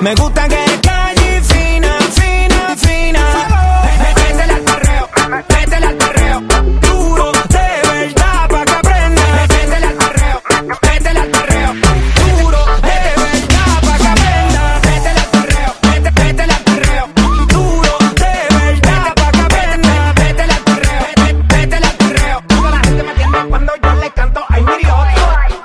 Me gusta que